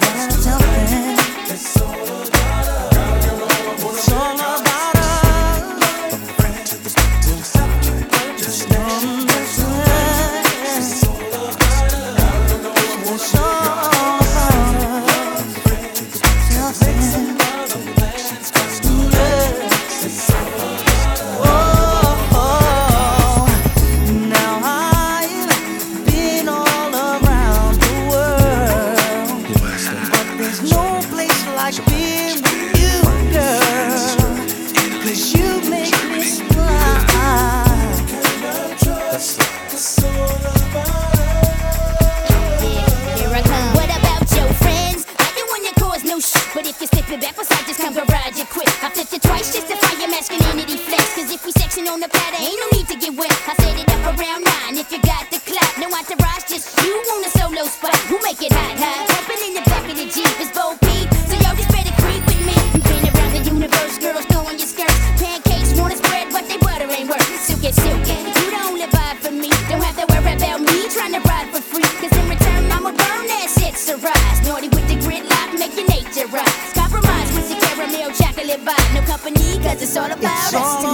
wide open. But if you step it back for to get wet. I set it up around nine if you got the clap, No entourage, just you on a solo spot. Who make it hot, hot. Jumping in the back of the Jeep is Bo Peep. So y'all just better creep with me. You've been around the universe, girls throwing your skirts. Pancakes wanna spread, but they butter ain't worth it. Silk and silk, you the only vibe for me. Don't have to worry about me trying to ride for free. Cause in return, I'ma burn that shit, surprise. Naughty with the gridlock, make your nature rise. Compromise with the caramel chocolate vibe. No company, cause it's all about it's us.